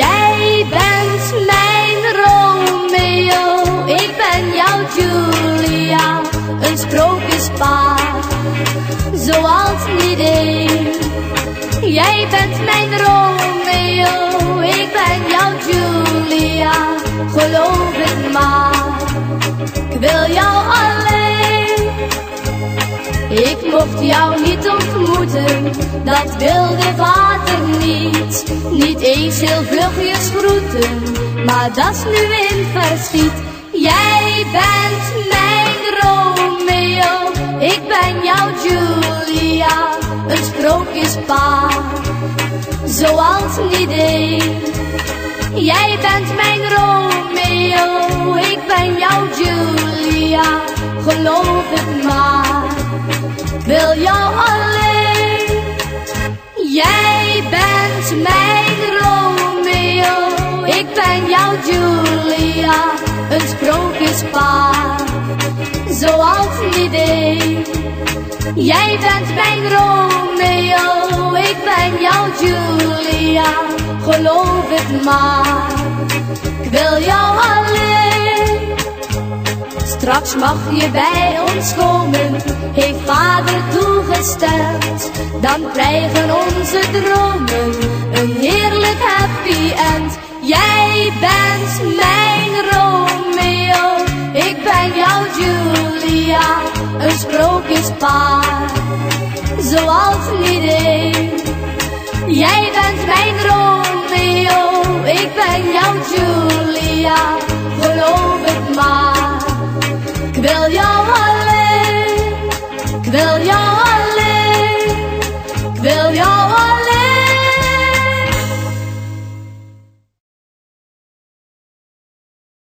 Jij bent mijn Romeo, ik ben jouw Julia, een sprookjespaar, zoals niet één. Jij bent mijn Romeo, ik ben jouw Julia, geloof het maar, ik wil jou alleen. Ik mocht jou niet ontmoeten, dat wilde vader niet. Eens heel vlugjes groeten, maar dat nu in verschiet. Jij bent mijn Romeo, ik ben jouw Julia, een sprookjespaar, zoals niet één. Jij bent mijn Romeo, ik ben jouw Julia, geloof het maar, wil jou alleen. Jij mijn Romeo, ik ben jouw Julia, een sprookjespaar, zoals niet één. Jij bent mijn Romeo, ik ben jouw Julia, geloof het maar, ik wil jou. Straks mag je bij ons komen, heeft vader toegestemd. Dan krijgen onze dromen een heerlijk happy end. Jij bent mijn Romeo, ik ben jouw Julia, een sprookjespaar, zoals niet. Jij bent mijn Romeo Though